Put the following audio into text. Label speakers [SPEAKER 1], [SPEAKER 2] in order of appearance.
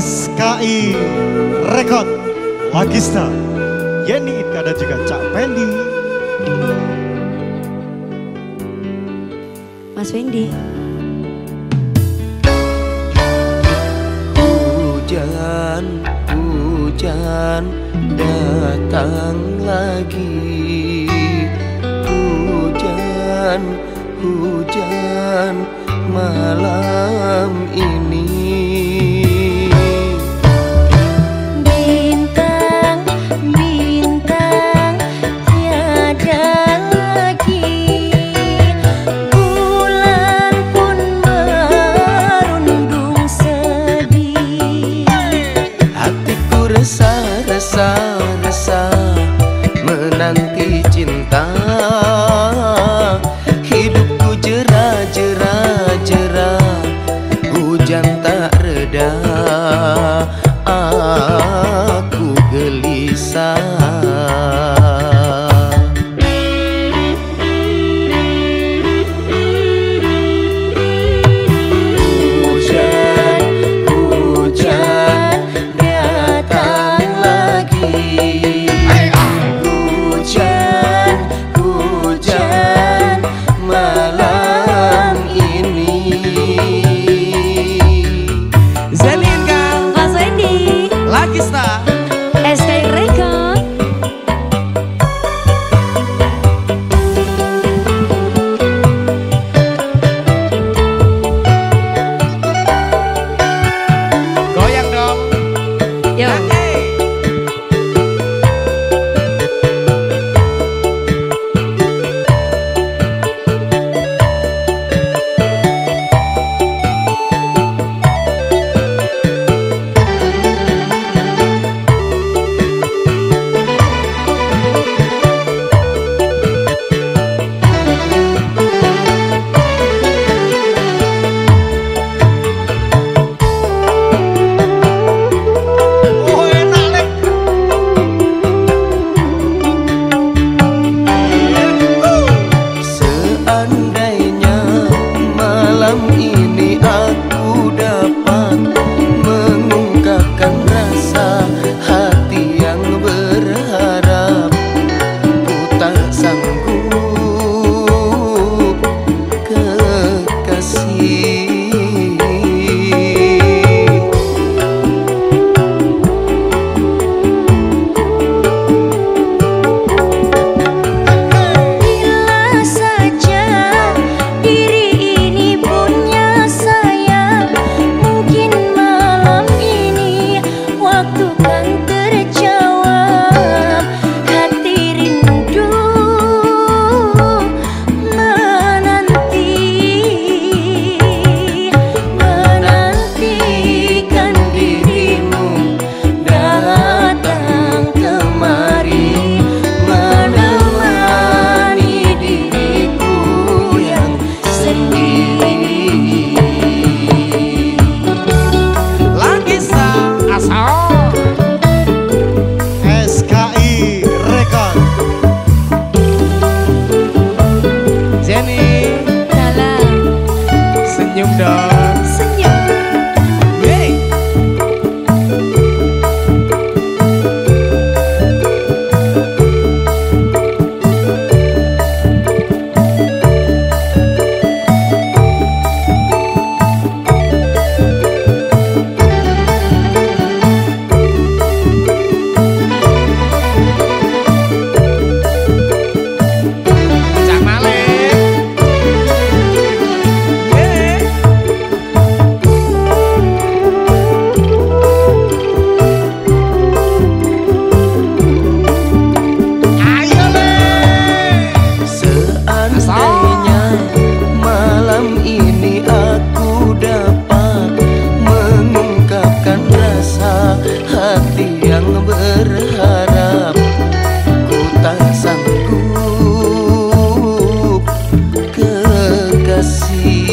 [SPEAKER 1] SKI Rekod Lagista Yeni Itka dan juga Cak Pendi
[SPEAKER 2] Mas Wendy
[SPEAKER 3] Hujan, hujan datang lagi. Hujan, hujan malam ini. resah-resah menanti see.